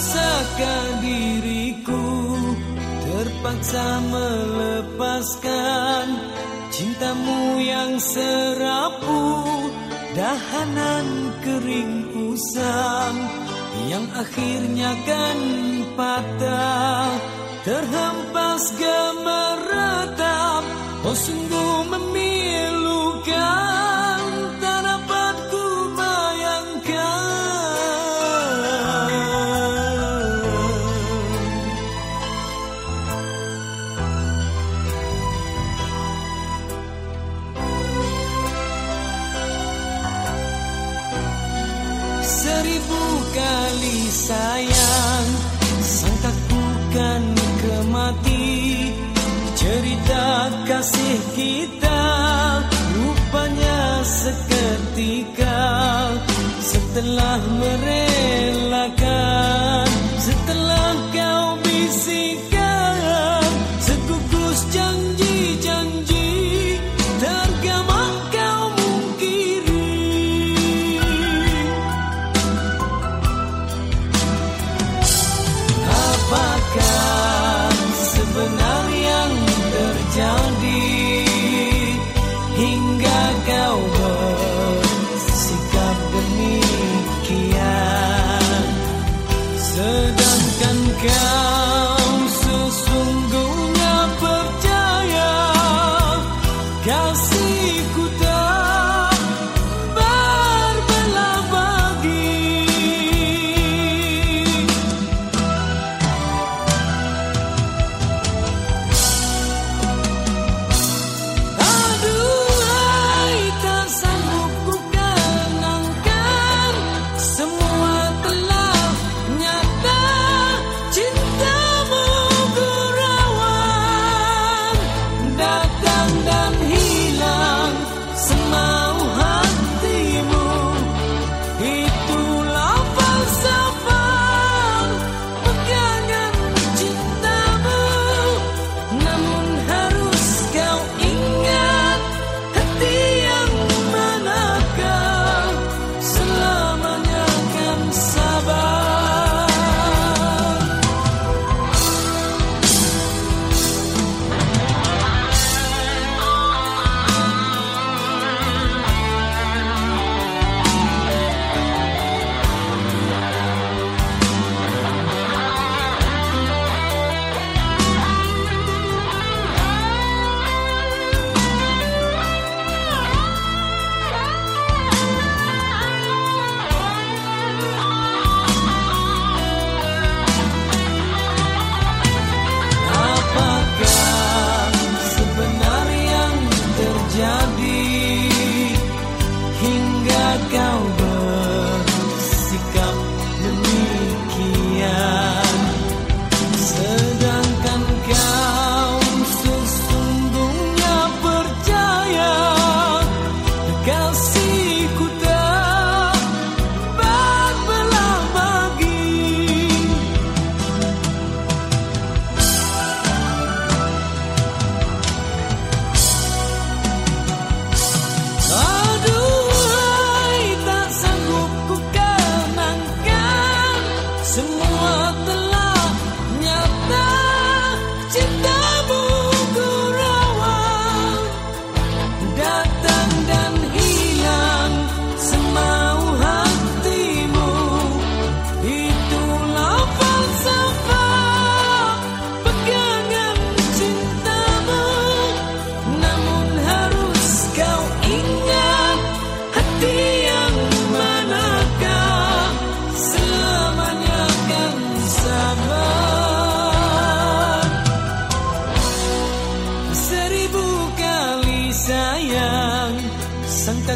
Masakan diriku terpaksa melepaskan Cintamu yang serapu Dahanan kering usang Yang akhirnya kan patah. Terhempas gemeretap Oh sungguh memilukan. Kali sayang. Sangka bukan kemati Cerita kasih kita. Rupanya seketika Setelah merelakan Apakah sebenarnya yang terjadi hingga kau bersikap demikian? Sedangkan kau sesungguhnya percaya kasihku tak.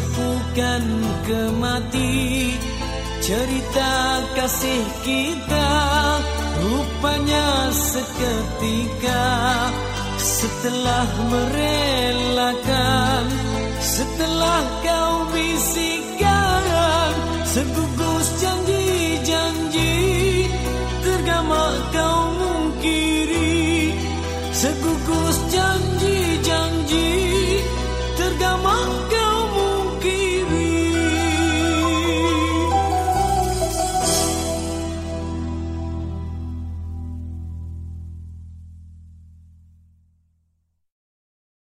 Takutkan kemati Cerita kasih kita Rupanya seketika Setelah merelakan Setelah kau bisikan Segugus janji-janji Tergama kau mungkiri Segugus janji-janji